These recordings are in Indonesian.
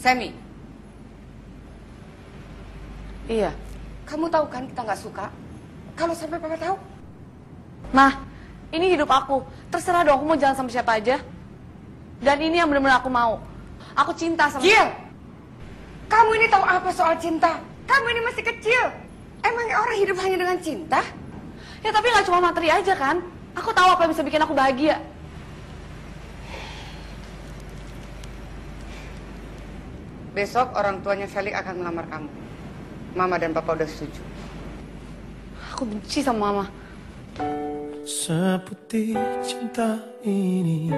Semi, Iya. kamu tahu kan kita nggak suka? Kalau sampai papa tahu, Mah, ini hidup aku. Terserah dong aku mau jalan sama siapa aja. Dan ini yang benar-benar aku mau. Aku cinta sama Gil, kamu ini tahu apa soal cinta? Kamu ini masih kecil. Emangnya orang hidup hanya dengan cinta? Ya tapi nggak cuma materi aja kan. Aku tahu apa yang bisa bikin aku bahagia. Besok orang tuanya Felix akan melamar kamu. Mama dan papa udah setuju. Aku benci sama mama. Seputih cinta ini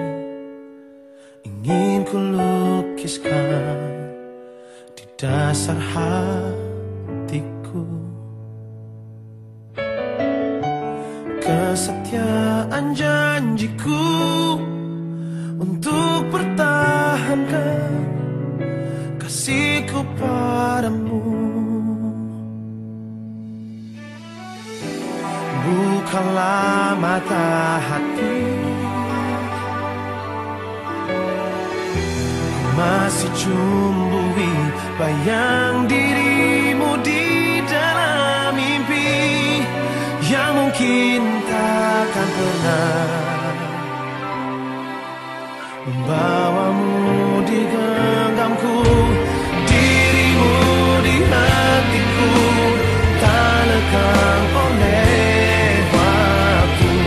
ingin ku lukiskan di dasar hatiku. Kesetiaan janjiku kasihku padamu. Bukalah mata hati Ku Masih cumbui bayang dirimu di dalam mimpi Yang mungkin takkan pernah Membawamu di Lekang oleh waktu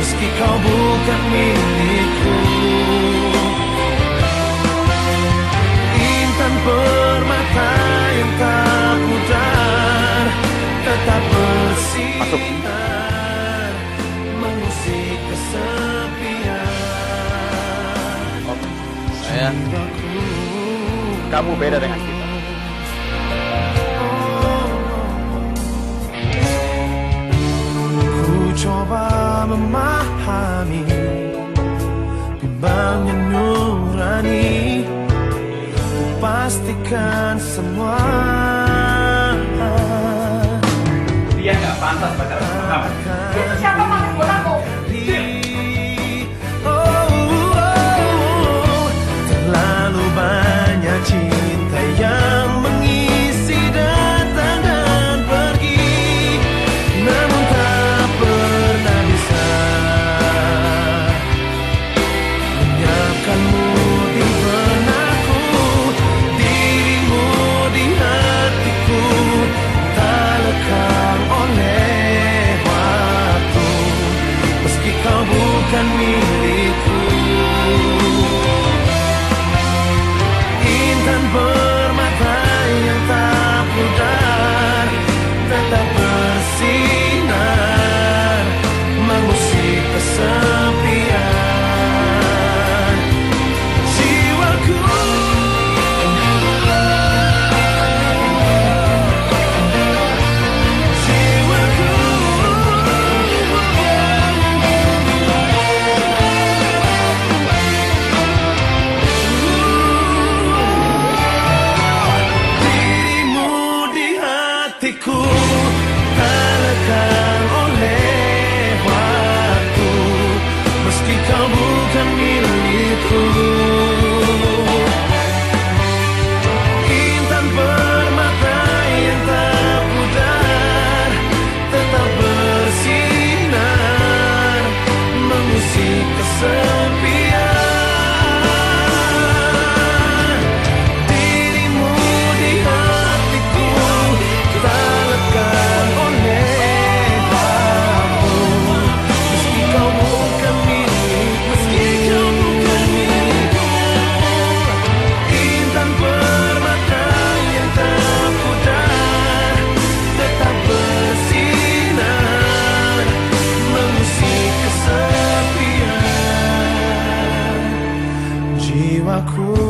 Meski kau bukan milikku. Intan permata yang tak pudar Tetap bersinar Mengusik kesepian. Sayang, kamu beda dengan kita. Memahami Bimbangnya nurani pastikan semua. Dia nggak pantas pacaran kau bukan milikku Intan kesepian Jiwaku